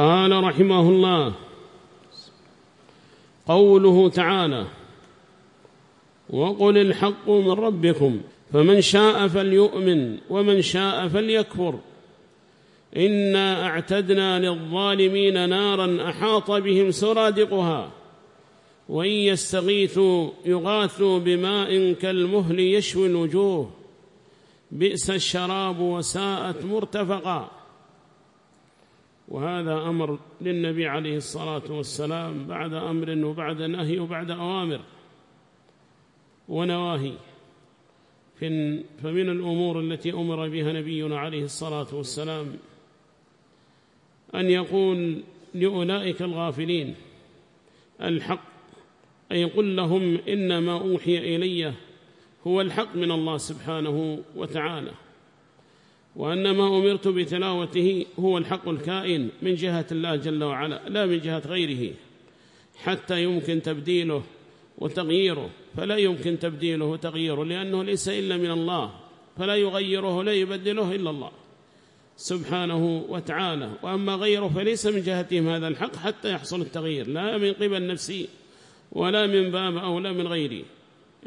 قال رحمه الله قوله تعالى وقل الحق من ربكم فمن شاء فليؤمن ومن شاء فليكفر إنا أعتدنا للظالمين نارا أحاط بهم سرادقها وإن يستغيثوا يغاثوا بماء كالمهل يشوي الوجوه بئس الشراب وساءت مرتفقا وهذا أمر للنبي عليه الصلاة والسلام بعد أمر وبعد نهي وبعد أوامر ونواهي. فمن الأمور التي أمر بها نبينا عليه الصلاة والسلام أن يقول لأولئك الغافلين الحق أي يقول لهم إنما أوحي إلي هو الحق من الله سبحانه وتعالى. وأن ما أمرت بتلاوته هو الحق الكائن من جهة الله جل وعلا لا من جهة غيره. حتى يمكن تبديله وتغييره فلا يمكن تبديله وتغييره لأنه ليس إلا من الله فلا يغيره لا يبدله إلا الله. سبحانه وتعالى. وأما غيره فليس من جهتهم هذا الحق حتى يحصل التغيير لا من قبل نفسي ولا من باب أو لا من غيري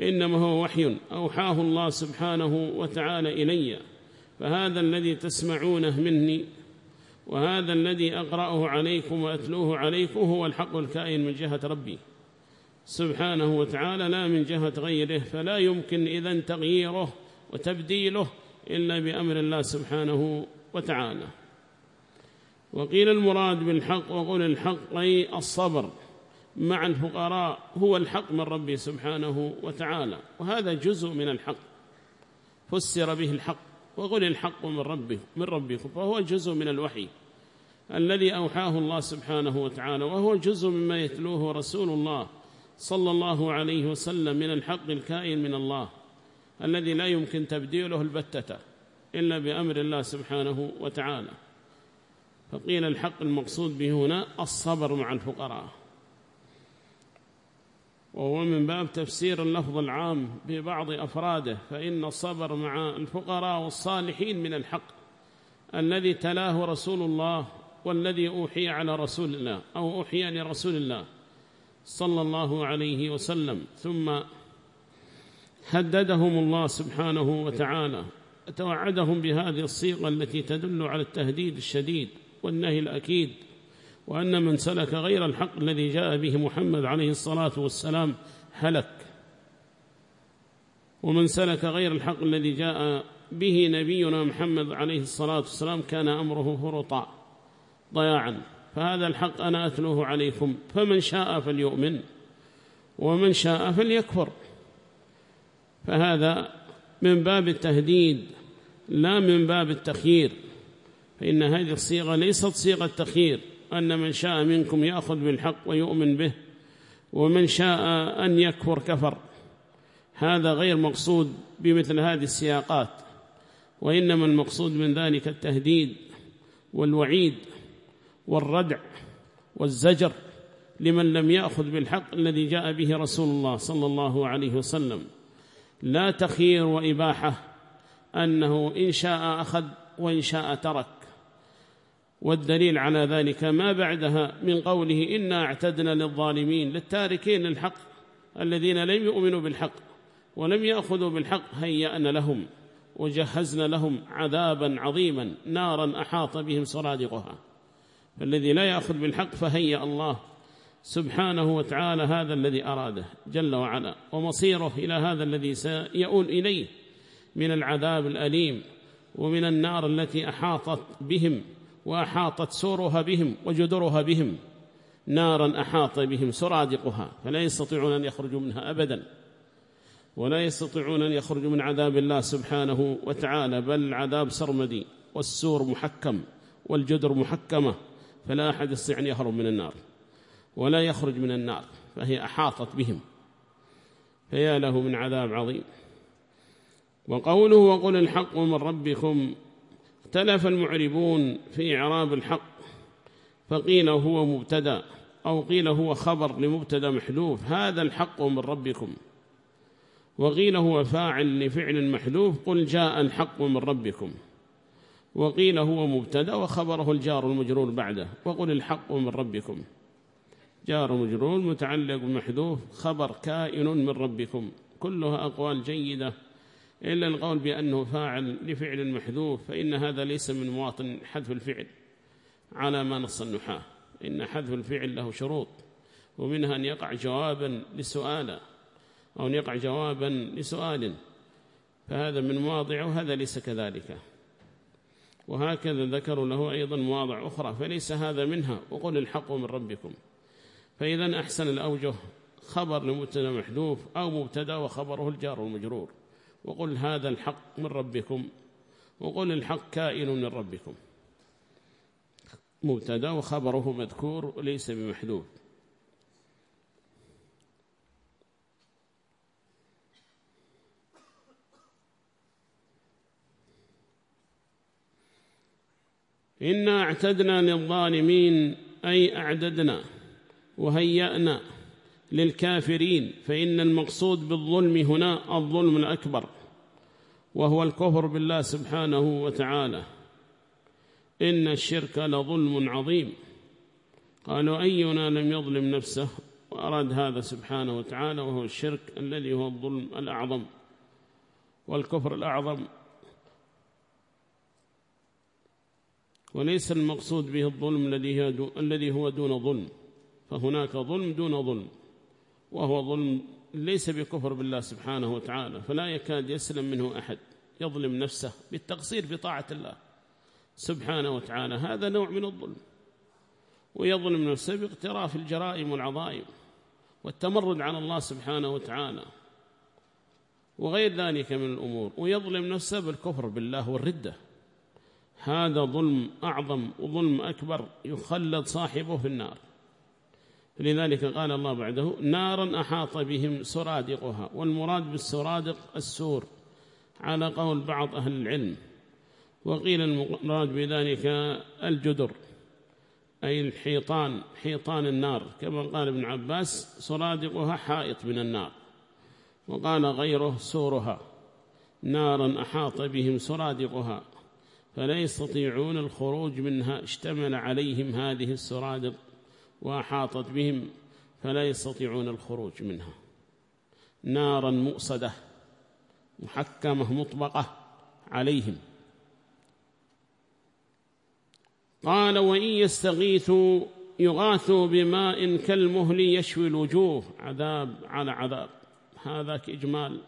إنما هو وحي أوحاه الله سبحانه وتعالى إلي. فهذا الذي تسمعونه مني وهذا الذي أقرأه عليكم وأتلوه عليكم هو الحق الكائن من جهة ربي. سبحانه وتعالى لا من جهة غيره فلا يمكن إذن تغييره وتبديله إلا بأمر الله سبحانه وتعالى. وقيل المراد بالحق وقول الحق أي الصبر مع الفقراء هو الحق من ربي سبحانه وتعالى وهذا جزء من الحق فسر به الحق. وقل الحق من ربه من ربكم فهو جزء من الوحي الذي أوحاه الله سبحانه وتعالى وهو جزء مما يتلوه رسول الله صلى الله عليه وسلم من الحق الكائن من الله الذي لا يمكن تبديله البتة إلا بأمر الله سبحانه وتعالى. فقيل الحق المقصود به هنا الصبر مع الفقراء. وهو من باب تفسير اللفظ العام ببعض أفراده فإن الصبر مع الفقراء والصالحين من الحق الذي تلاه رسول الله والذي أوحي على رسول الله أو أوحي لرسول الله صلى الله عليه وسلم. ثم هددهم الله سبحانه وتعالى توعدهم بهذه الصيغة التي تدل على التهديد الشديد والنهي الأكيد وأن من سلك غير الحق الذي جاء به محمد عليه الصلاة والسلام هلك. ومن سلك غير الحق الذي جاء به نبينا محمد عليه الصلاة والسلام كان أمره فرطا ضياعا. فهذا الحق أنا أتلوه عليكم فمن شاء فليؤمن ومن شاء فليكفر. فهذا من باب التهديد لا من باب التخيير. فإن هذه الصيغة ليست صيغة تخيير. أن من شاء منكم يأخذ بالحق ويؤمن به ومن شاء أن يكفر كفر. هذا غير مقصود بمثل هذه السياقات وإنما المقصود من ذلك التهديد والوعيد والردع والزجر لمن لم يأخذ بالحق الذي جاء به رسول الله صلى الله عليه وسلم. لا تخير وإباحة أنه إن شاء أخذ وإن شاء ترك. والدليل على ذلك ما بعدها من قوله إنا اعتدنا للظالمين للتاركين للحق الذين لم يؤمنوا بالحق ولم يأخذوا بالحق هيأنا لهم وجهزنا لهم عذابا عظيما نارا أحاط بهم سرادقها. فالذي لا يأخذ بالحق فهيأ الله سبحانه وتعالى هذا الذي أراده جل وعلا ومصيره إلى هذا الذي سيؤول إليه من العذاب الأليم ومن النار التي أحاطت بهم. وأحاطت سورها بهم وجدرها بهم. نارا أحاط بهم سرادقها. فلا يستطيعون أن يخرجوا منها أبدا. ولا يستطيعون أن يخرجوا من عذاب الله سبحانه وتعالى. بل عذاب سرمدي والسور محكم والجدر محكمة. فلا أحد يستطيع أن يهرب من النار. ولا يخرج من النار. فهي أحاطت بهم. فيا له من عذاب عظيم. وقوله وقل الحق من ربكم اختلف المعربون في إعراب الحق فقيل هو مبتدأ أو قيل هو خبر لمبتدأ محذوف هذا الحق من ربكم. وقيل هو فاعل لفعل محذوف قل جاء الحق من ربكم. وقيل هو مبتدأ وخبره الجار المجرور بعده وقل الحق من ربكم. جار مجرور متعلق بمحذوف خبر كائن من ربكم كلها أقوال جيدة. إلا القول بأنه فاعل لفعل محذوف فإن هذا ليس من مواطن حذف الفعل على ما نص النحاة. إن حذف الفعل له شروط ومنها أن يقع جوابا لسؤال أو أن يقع جوابا لسؤال فهذا من مواضع وهذا ليس كذلك. وهكذا ذكروا له أيضا مواضع أخرى فليس هذا منها. وقل الحق من ربكم. فإذا أحسن الأوجه خبر لمبتدأ محذوف أو مبتدأ وخبره الجار والمجرور وقل هذا الحق من ربكم وقل الحق كائن من ربكم. مبتدا وخبره مذكور ليس بمحذوف. إنا اعتدنا للظالمين أي أعددنا وهيأنا للكافرين فإن المقصود بالظلم هنا الظلم الأكبر وهو الكفر بالله سبحانه وتعالى. إن الشرك لظلم عظيم. قالوا أينا لم يظلم نفسه وأراد هذا سبحانه وتعالى وهو الشرك الذي هو الظلم الأعظم. والكفر الأعظم وليس المقصود به الظلم الذي هو دون ظلم. فهناك ظلم دون ظلم. وهو ظلم ليس بكفر بالله سبحانه وتعالى فلا يكاد يسلم منه أحد يظلم نفسه بالتقصير في طاعة الله سبحانه وتعالى. هذا نوع من الظلم ويظلم نفسه باقتراف الجرائم والعظائم والتمرد على الله سبحانه وتعالى وغير ذلك من الأمور ويظلم نفسه بالكفر بالله والردة. هذا ظلم أعظم وظلم أكبر يخلد صاحبه في النار. لذلك قال الله بعده نارا أحاط بهم سرادقها والمراد بالسرادق السور على قول بعض أهل العلم. وقيل المراد بذلك الجدر أي الحيطان حيطان النار. كما قال ابن عباس سرادقها حائط من النار. وقال غيره سورها. نارا أحاط بهم سرادقها فلا يستطيعون الخروج منها اشتمل عليهم هذه السرادق. وأحاطت بهم فلا يستطيعون الخروج منها. نارا مؤصدة محكمة مطبقة عليهم. قال وإن يستغيثوا يغاثوا بماء كالمهل يشوي الوجوه. عذاب على عذاب. هذا كإجمال.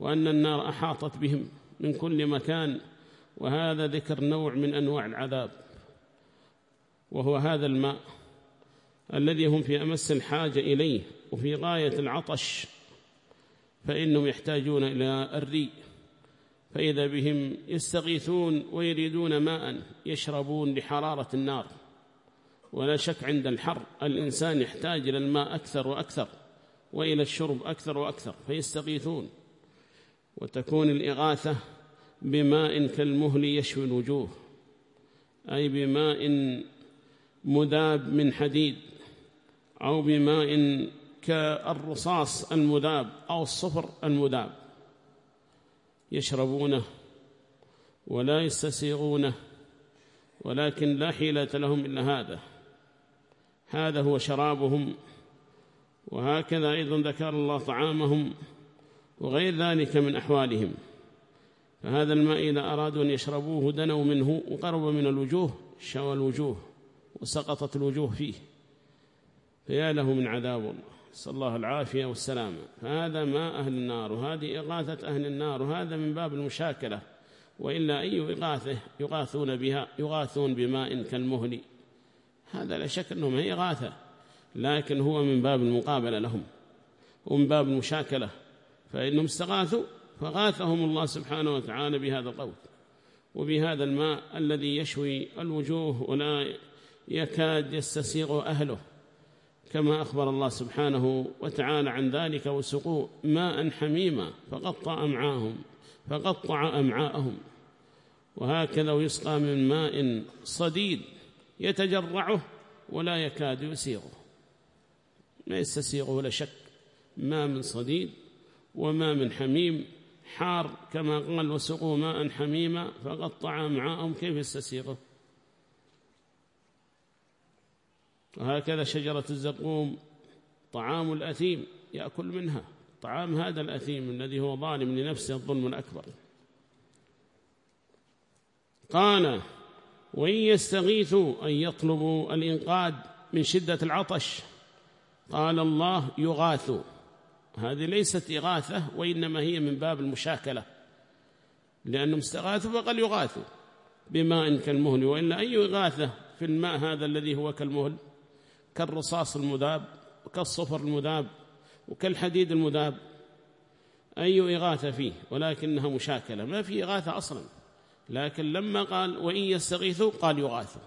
وأن النار أحاطت بهم من كل مكان. وهذا ذكر نوع من أنواع العذاب. وهو هذا الماء. الذي هم في أمس الحاجة إليه وفي غاية العطش فإنهم يحتاجون إلى الري. فإذا بهم يستغيثون ويريدون ماء يشربون لحرارة النار. ولا شك عند الحر الإنسان يحتاج إلى الماء أكثر وأكثر وإلى الشرب أكثر وأكثر فيستغيثون. وتكون الإغاثة بماء كالمهل يشوي الوجوه أي بماء مذاب من حديد. أو بماء كالرصاص المذاب أو الصفر المذاب. يشربونه ولا يستسيغونه ولكن لا حيلة لهم إلا هذا. هذا هو شرابهم وهكذا أيضا ذكر الله طعامهم وغير ذلك من أحوالهم. فهذا الماء إذا أرادوا أن يشربوه دنوا منه وقرب من الوجوه شوى الوجوه وسقطت الوجوه فيه. فيا له من عذاب الله. صلى الله العافية والسلامة. فهذا ما أهل النار وهذه إغاثة أهل النار وهذا من باب المشاكلة. وإلا أي إغاثة يغاثون بها يغاثون بماء كالمهل. هذا لا شك أنه هي إغاثة لكن هو من باب المقابلة لهم ومن باب المشاكلة. فإنهم استغاثوا فغاثهم الله سبحانه وتعالى بهذا القول. وبهذا الماء الذي يشوي الوجوه ولا يكاد يستسيغ أهله. كما أخبر الله سبحانه وتعالى عن ذلك وسقوا ماء حميما فقطع أمعاهم فقطع أمعاءهم. وهكذا يسقى من ماء صديد يتجرعه ولا يكاد يسيغه. ما يستسيغه ولا شك ما من صديد وما من حميم حار كما قال وسقوا ماء حميما فقطع معاهم كيف يستسيغه؟ وهكذا شجرة الزقوم طعام الأثيم يأكل منها. طعام هذا الأثيم الذي هو ظالم لنفسه الظلم الأكبر. قال وإن يستغيثوا أن يطلبوا الإنقاذ من شدة العطش. قال الله يغاث هذه ليست إغاثة وإنما هي من باب المشاكلة. لأنهم استغاثوا فقال يغاثوا بماء كالمهل وإلا أي إغاثة في الماء هذا الذي هو كالمهل؟ كالرصاص المذاب وكالصفر المذاب وكالحديد المذاب أي إغاثة فيه ولكنها مشاكلة. ما في إغاثة أصلا. لكن لما قال وإن يستغيثوا قال يغاثوا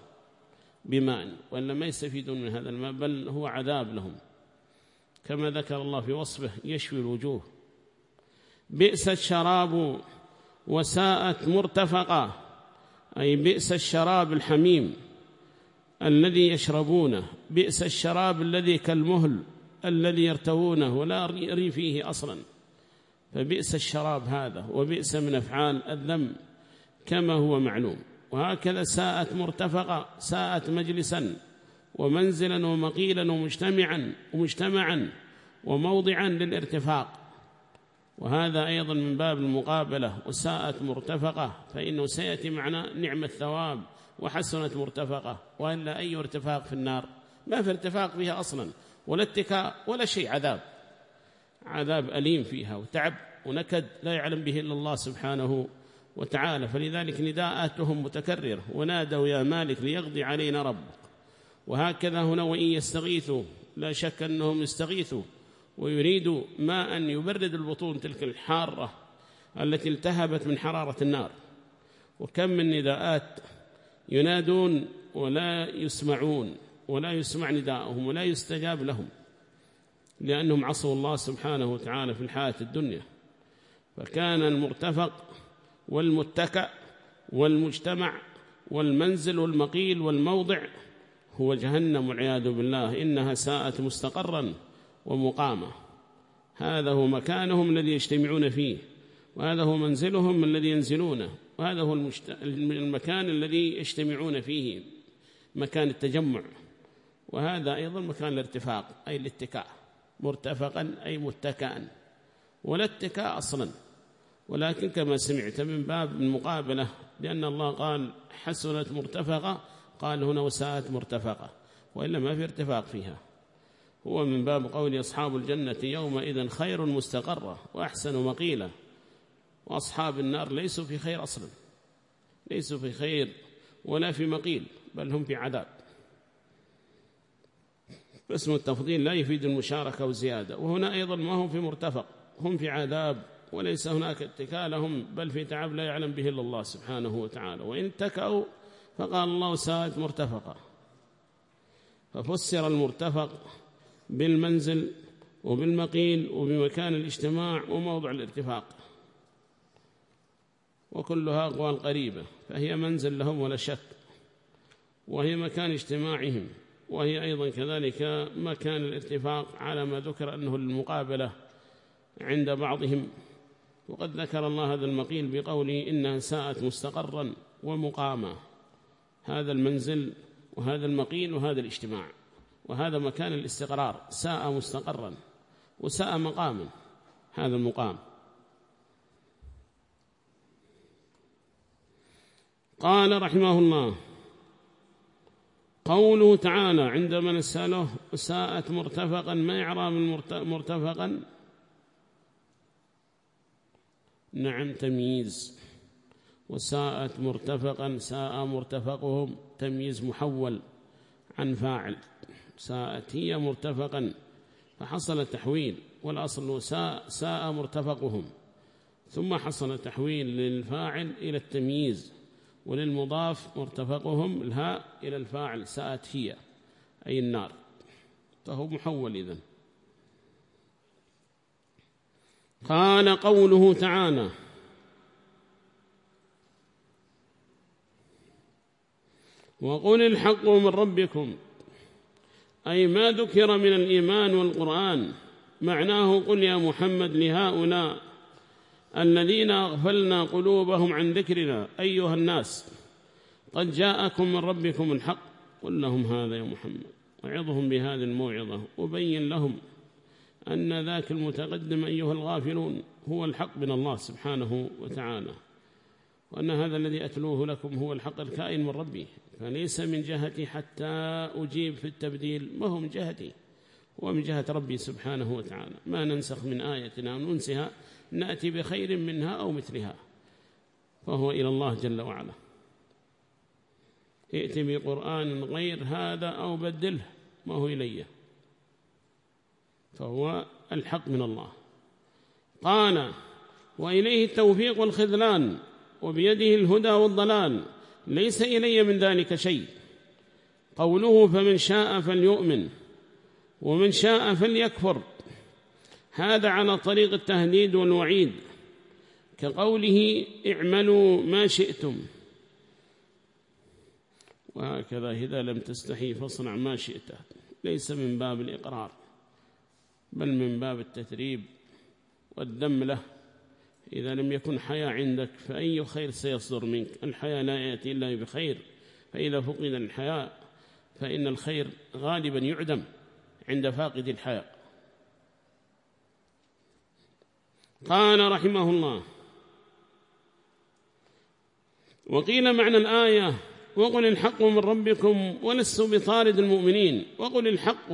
بماء وإلا ما يستفيدون من هذا الماء بل هو عذاب لهم. كما ذكر الله في وصفه يشوي الوجوه. بئس الشراب وساءت مرتفقة أي بئس الشراب الحميم. الذي يشربونه بئس الشراب الذي كالمهل الذي يرتوونه ولا يري فيه أصلا. فبئس الشراب هذا وبئس من أفعال الذم كما هو معلوم. وهكذا ساءت مرتفقة ساءت مجلسا ومنزلا ومقيلا ومجتمعا ومجتمعا وموضعا للارتفاق. وهذا أيضا من باب المقابلة وساءت مرتفقة فإنه سيأتي معنا نعم الثواب. وحسنت مرتفقة وإلا أي ارتفاق في النار ما في ارتفاق فيها أصلا ولا اتكاء ولا شيء عذاب عذاب أليم فيها وتعب ونكد لا يعلم به إلا الله سبحانه وتعالى. فلذلك نداءاتهم متكررة ونادوا يا مالك ليقضي علينا ربك. وهكذا هنا وإن يستغيثوا لا شك أنهم يستغيثوا ويريدوا ماء يبرد البطون تلك الحارة التي التهبت من حرارة النار. وكم من نداءات ينادون ولا يسمعون ولا يسمع نداءهم ولا يستجاب لهم لأنهم عصوا الله سبحانه وتعالى في الحياة الدنيا. فكان المرتفق والمتكأ والمجتمع والمنزل والمقيل والموضع هو جهنم والعياذ بالله إنها ساءت مستقرا ومقامة هذا هو مكانهم الذي يجتمعون فيه وهذا هو منزلهم الذي ينزلونه. وهذا هو المكان الذي يجتمعون فيه مكان التجمع وهذا أيضا مكان الارتفاق أي الاتكاء مرتفقا أي متكئا ولا اتكاء أصلا. ولكن كما سمعت من باب المقابلة لأن الله قال حسنت مرتفقة قال هنا وساءت مرتفقة وإلا ما في ارتفاق فيها. هو من باب قول أصحاب الجنة يومئذ خير مستقرة وأحسن مقيلة. وأصحاب النار ليسوا في خير أصلا. ليسوا في خير ولا في مقيل بل هم في عذاب. فاسم التفضيل لا يفيد المشاركة وزيادة. وهنا أيضا ما هم في مرتفق هم في عذاب وليس هناك اتكاء لهم بل في تعب لا يعلم به إلا الله سبحانه وتعالى. وإن اتكأوا فقال الله ساءت مرتفقة. ففسر المرتفق بالمنزل وبالمقيل وبمكان الاجتماع وموضع الارتفاق وكلها أقوال قريبة فهي منزل لهم ولا شك. وهي مكان اجتماعهم وهي أيضا كذلك مكان الارتفاق على ما ذكر أنه المقابلة عند بعضهم. وقد ذكر الله هذا المقيل بقوله إنها ساءت مستقرا ومقاما. هذا المنزل وهذا المقيل وهذا الاجتماع. وهذا مكان الاستقرار ساء مستقرا وساء مقاما هذا المقام. قال رحمه الله قوله تعالى عندما نسأله ساءت مرتفقا ما من مرتفقا؟ نعم تمييز. وساءت مرتفقا ساء مرتفقهم تمييز محول عن فاعل. ساءت هي مرتفقا فحصل تحويل والأصل ساء, ساء مرتفقهم. ثم حصل تحويل للفاعل إلى التمييز. وللمضاف مرتفقهم الهاء إلى الفاعل ساءت هي أي النار. فهو محول إذن. قال قوله تعالى وقل الحق من ربكم أي ما ذكر من الإيمان والقرآن معناه قل يا محمد لهؤلاء الذين أغفلنا قلوبهم عن ذكرنا أيها الناس قد جاءكم من ربكم الحق قل لهم هذا يا محمد. وعظهم بهذه الموعظة وبين لهم أن ذاك المتقدم أيها الغافلون هو الحق من الله سبحانه وتعالى وأن هذا الذي أتلوه لكم هو الحق الكائن من ربي فليس من جهتي حتى أجيب في التبديل ما هو من جهتي؟ هو من جهة ربي سبحانه وتعالى. ما ننسخ من أو ننسها نأتي بخير منها أو مثلها. فهو إلى الله جل وعلا. ائت بقرآن غير هذا أو بدله ما هو إليه فهو الحق من الله. قال وإليه التوفيق والخذلان وبيده الهدى والضلال. ليس إلي من ذلك شيء. قوله فمن شاء فليؤمن. ومن شاء فليكفر. هذا على طريق التهديد والوعيد. كقوله اعملوا ما شئتم. وهكذا إذا لم تستحي فاصنع ما شئت. ليس من باب الإقرار بل من باب التثريب والذم له. إذا لم يكن حياء عندك فأي خير سيصدر منك؟ الحياء لا يأتي إلا بخير. فإذا فقد الحياء فإن الخير غالبا يعدم. عند فاقد الحياء قال رحمه الله وقيل معنى الآية وقل الحق من ربكم ولست بطارد المؤمنين. وقل الحق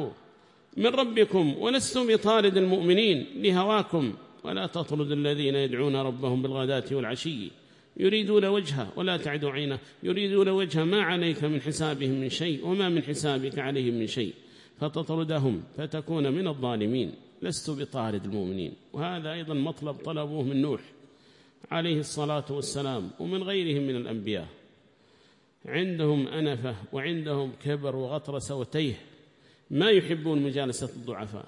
من ربكم ولست بطارد المؤمنين لهواكم. ولا تطرد الذين يدعون ربهم بالغداة والعشي. يريدون وجهه ولا تعد عينه. يريدون وجهه ما عليك من حسابهم من شيء وما من حسابك عليهم من شيء. فتطردهم فتكون من الظالمين لست بطارد المؤمنين. وهذا أيضا مطلب طلبوه من نوح عليه الصلاة والسلام ومن غيرهم من الأنبياء. عندهم أنفة وعندهم كبر وغطرسة وتيه ما يحبون مجالسة الضعفاء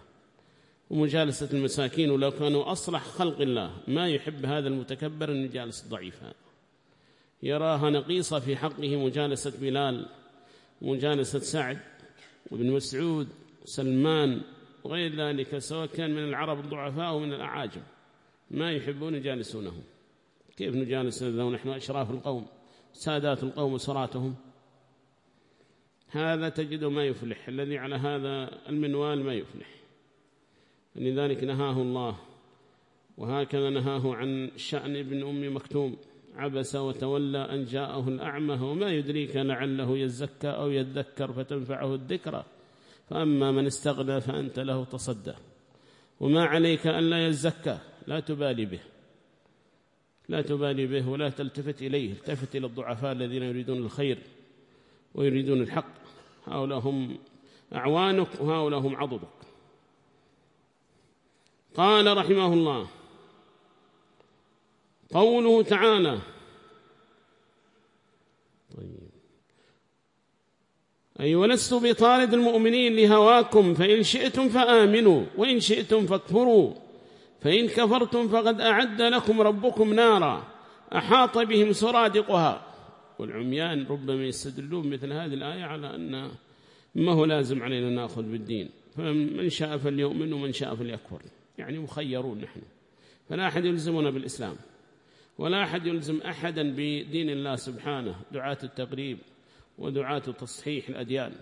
ومجالسة المساكين ولو كانوا أصلح خلق الله ما يحب هذا المتكبر أن يجالس الضعيف يراها نقيصة في حقه مجالسة بلال مجالسة سعد وابن مسعود وسلمان وغير ذلك سواء كان من العرب الضعفاء أو من الأعاجم ما يحبون يجالسونه. كيف نجالس ونحن أشراف القوم سادات القوم وسراتهم. هذا تجد ما يفلح الذي على هذا المنوال ما يفلح. لذلك نهاه الله وهكذا نهاه عن شأن ابن أم مكتوم. عبس وتولى أن جاءه الأعمى وما يدريك لعله يزكى أو يذكر فتنفعه الذكرى. فأما من استغنى فأنت له تصدى. وما عليك أن لا يزكى لا تبالي به. لا تبالي به ولا تلتفت إليه التفت إلى الضعفاء الذين يريدون الخير ويريدون الحق. هؤلاء هم أعوانك وهؤلاء هم عضدك. قال رحمه الله قوله تعالى. طيب. أي ولست بطارد المؤمنين لهواكم فإن شئتم فآمنوا وإن شئتم فاكفروا فإن كفرتم فقد أعد لكم ربكم نارا أحاط بهم سرادقها. والعميان ربما يستدلون مثل هذه الآية على أن ما هو لازم علينا نأخذ بالدين. فمن شاء فليؤمن ومن شاء فليكفر. يعني مخيرون نحن. فلا أحد يلزمنا بالإسلام. ولا أحد يلزم أحدا بدين الله سبحانه دعاة التقريب ودعاة تصحيح الأديان.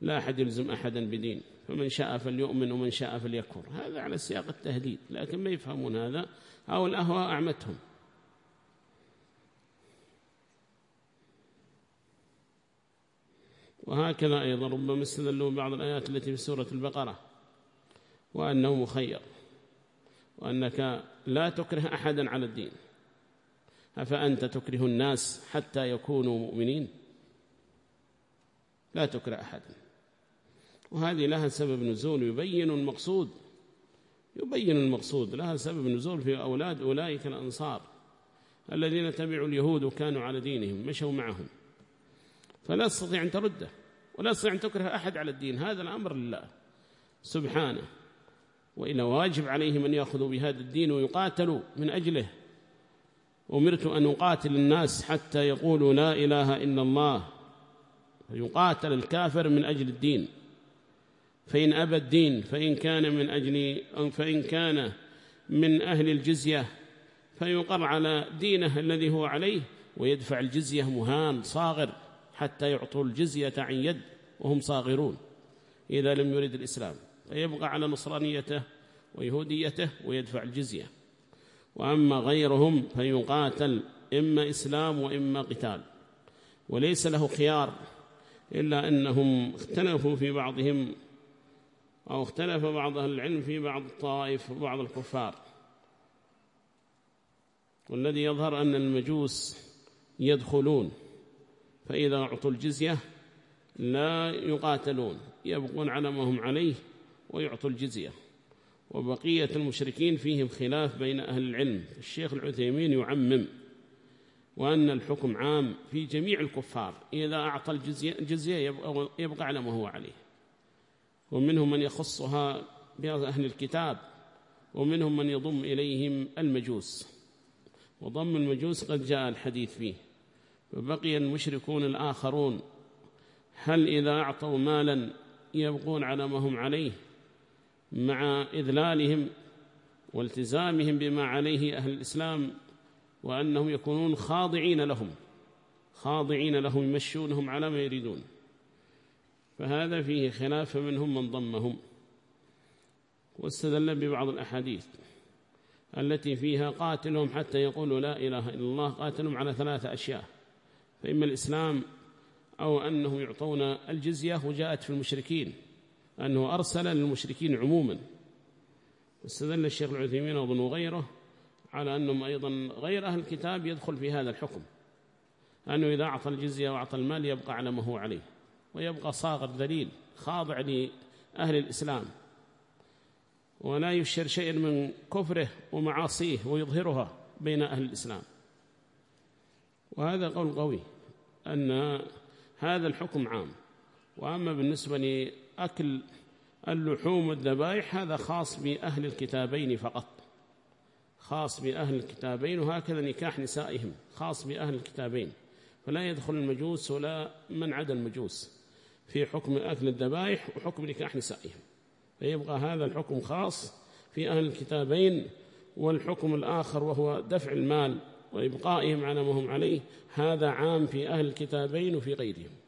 لا أحد يلزم أحدا بدين. فمن شاء فليؤمن ومن شاء فليكفر. هذا على سياق التهديد لكن ما يفهمون هذا أو الأهواء أعمتهم. وهكذا أيضا ربما استدلوا بعض الآيات التي في سورة البقرة وأنه مخير. وأنك لا تكره أحدا على الدين. أفأنت تكره الناس حتى يكونوا مؤمنين؟ لا تكره أحدا. وهذه لها سبب نزول يبين المقصود. يبين المقصود لها سبب نزول في أولاد أولئك الأنصار الذين تبعوا اليهود وكانوا على دينهم مشوا معهم. فلا تستطيع أن ترده ولا تستطيع أن تكره أحد على الدين. هذا الأمر لله سبحانه. وإلا واجب عليهم أن يأخذوا بهذا الدين ويقاتلوا من أجله. أمرت أن أقاتل الناس حتى يقولوا لا إله إلا الله. فيقاتل الكافر من أجل الدين. فإن أبى الدين فإن كان من أجل فإن كان من أهل الجزية فيقر على دينه الذي هو عليه ويدفع الجزية مهان صاغر حتى يعطوا الجزية عن يد وهم صاغرون. إذا لم يرد الإسلام. فيبقى على نصرانيته ويهوديته ويدفع الجزية. وأما غيرهم فيقاتل إما إسلام وإما قتال. وليس له خيار إلا أنهم اختلفوا في بعضهم أو اختلف بعض أهل العلم في بعض الطائف وبعض الكفار. والذي يظهر أن المجوس يدخلون فإذا أعطوا الجزية لا يقاتلون يبقون على ما هم عليه. ويعطوا الجزية. وبقية المشركين فيهم خلاف بين أهل العلم. الشيخ العثيمين يعمم وأن الحكم عام في جميع الكفار. إذا أعطى الجزية يبقى, يبقى على ما هو عليه. ومنهم من يخصها بأهل الكتاب. ومنهم من يضم إليهم المجوس. وضم المجوس قد جاء الحديث فيه. وبقي المشركون الآخرون. هل إذا أعطوا مالا يبقون على ما هم عليه؟ مع إذلالهم والتزامهم بما عليه أهل الإسلام وأنهم يكونون خاضعين لهم خاضعين لهم يمشونهم على ما يريدون. فهذا فيه خلاف منهم من ضمهم. واستدل ببعض الأحاديث التي فيها قاتلهم حتى يقولوا لا إله إلا الله قاتلهم على ثلاثة أشياء. فإما الإسلام أو أنهم يعطون الجزية وجاءت في المشركين. أنه أرسل للمشركين عموما. واستدل الشيخ العثيمين وابن غيره على أنهم أيضا غير أهل الكتاب يدخل في هذا الحكم. أنه إذا أعطى الجزية وأعطى المال يبقى على ما هو عليه ويبقى صاغر ذليل خاضع لأهل الإسلام. ولا يشر شيء من كفره ومعاصيه ويظهرها بين أهل الإسلام. وهذا قول قوي أن هذا الحكم عام. وأما بالنسبة لأكل اللحوم والذبائح هذا خاص بأهل الكتابين فقط. خاص بأهل الكتابين وهكذا نكاح نسائهم خاص بأهل الكتابين. فلا يدخل المجوس ولا من عدا المجوس في حكم أكل الذبائح وحكم نكاح نسائهم. فيبقى هذا الحكم خاص في أهل الكتابين والحكم الآخر وهو دفع المال وإبقائهم على ما هم عليه هذا عام في أهل الكتابين وفي غيرهم.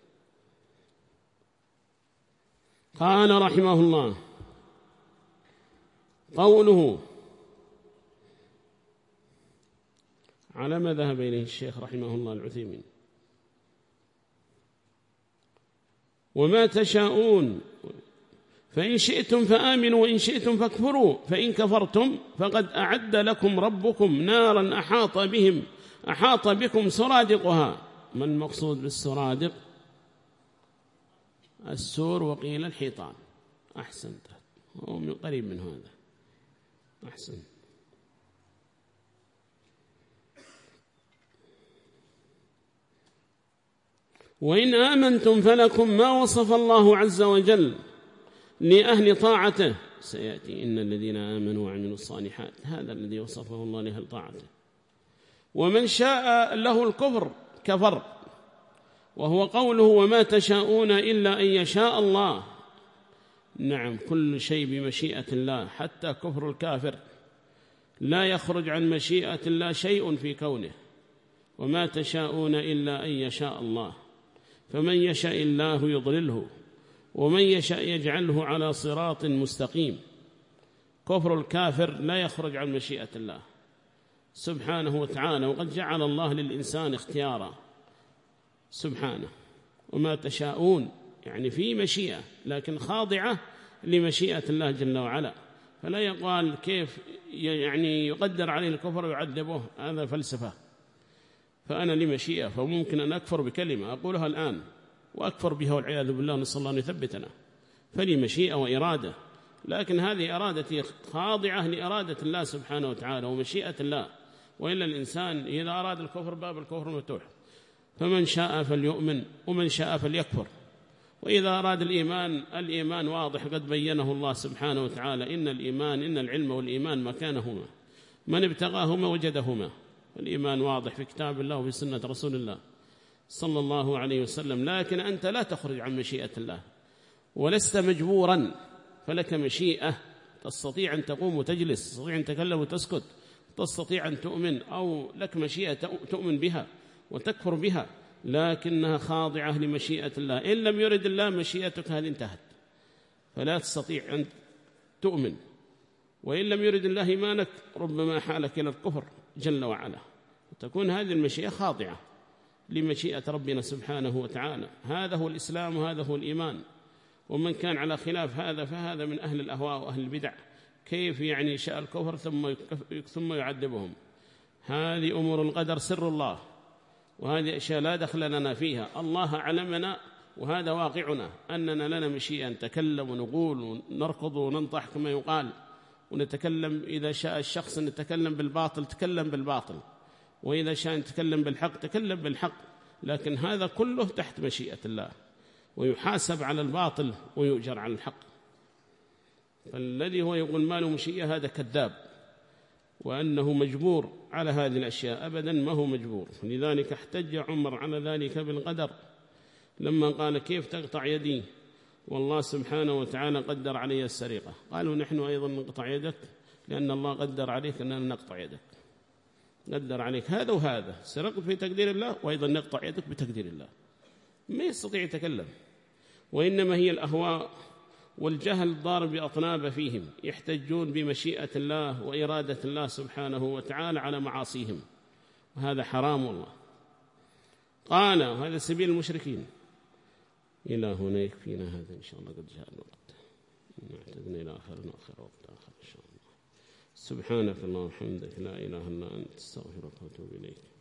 قال رحمه الله قوله على ما ذهب إليه الشيخ رحمه الله العثيمين وما تشاءون فإن شئتم فآمنوا وإن شئتم فاكفروا فإن كفرتم فقد أعد لكم ربكم نارا أحاط بهم أحاط بكم سرادقها ما المقصود بالسرادق السور وقيل الحيطان. أحسنت هو من قريب من هذا. أحسن. وإن آمنتم فلكم ما وصف الله عز وجل لأهل طاعته. سيأتي. إن الذين آمنوا وعملوا الصالحات. هذا الذي وصفه الله لأهل طاعته. ومن شاء له الكفر كفر. وهو قوله وما تشاءون إلا أن يشاء الله. نعم كل شيء بمشيئة الله حتى كفر الكافر. لا يخرج عن مشيئة الله شيء في كونه. وما تشاءون إلا أن يشاء الله. فمن يشاء الله يضلله ومن يشاء يجعله على صراط مستقيم. كفر الكافر لا يخرج عن مشيئة الله. سبحانه وتعالى وقد جعل الله للإنسان اختيارا. سبحانه. وما تشاءون يعني في مشيئة لكن خاضعة لمشيئة الله جل وعلا. فلا يقال كيف يعني يقدر عليه الكفر ويعذبه هذا فلسفة. فأنا لي مشيئة فممكن أن أكفر بكلمة أقولها الآن وأكفر بها والعياذ بالله نسأل الله أن يثبتنا. فلي مشيئة وإرادة. لكن هذه إرادتي خاضعة لإرادة الله سبحانه وتعالى ومشيئة الله. وإلا الإنسان إذا أراد الكفر باب الكفر مفتوح. فمن شاء فليؤمن ومن شاء فليكفر. وإذا أراد الإيمان الإيمان واضح قد بينه الله سبحانه وتعالى. إن الإيمان إن العلم والإيمان مكانهما من ابتغاهما وجدهما. والإيمان واضح في كتاب الله وفي سنة رسول الله صلى الله عليه وسلم. لكن أنت لا تخرج عن مشيئة الله ولست مجبورا. فلك مشيئة تستطيع أن تقوم وتجلس تستطيع أن تكلم وتسكت تستطيع أن تؤمن أو لك مشيئة تؤمن بها. وتكفر بها لكنها خاضعة لمشيئة الله. إن لم يرد الله مشيئتك هذه انتهت. فلا تستطيع أن تؤمن. وإن لم يرد الله إيمانك ربما حالك إلى الكفر جل وعلا. تكون هذه المشيئة خاضعة لمشيئة ربنا سبحانه وتعالى. هذا هو الإسلام وهذا هو الإيمان. ومن كان على خلاف هذا فهذا من أهل الأهواء وأهل البدع. كيف يعني شاء الكفر ثم ثم يعذبهم؟ هذه أمور القدر سر الله. وهذه أشياء لا دخل لنا فيها. الله علمنا وهذا واقعنا أننا لنا مشيئة نتكلم ونقول ونركض وننطح كما يقال ونتكلم إذا شاء الشخص نتكلم بالباطل تكلم بالباطل وإذا شاء نتكلم بالحق تكلم بالحق لكن هذا كله تحت مشيئة الله ويحاسب على الباطل ويؤجر على الحق. فالذي هو يقول ما له مشيئة هذا كذاب. وأنه مجبور على هذه الأشياء أبدا ما هو مجبور. لذلك احتج عمر على ذلك بالقدر. لما قال كيف تقطع يدي؟ والله سبحانه وتعالى قدر علي السرقة. قالوا نحن أيضا نقطع يدك لأن الله قدر عليك أننا نقطع يدك. قدر عليك. هذا وهذا. سرقت في تقدير الله وأيضا نقطع يدك بتقدير الله. ما يستطيع يتكلم. وإنما هي الأهواء والجهل ضارب بأطناب فيهم يحتجون بمشيئة الله وإرادة الله سبحانه وتعالى على معاصيهم. وهذا حرام والله. قال هذا سبيل المشركين. إلى هنا يكفينا هذا إن شاء الله قد جاء الوقت نعتدنا إلى آخر آخر وقت آخر إن شاء الله. سبحانك اللهم وبحمدك لا إله إلا أنت استغفرك وأتوب إليك.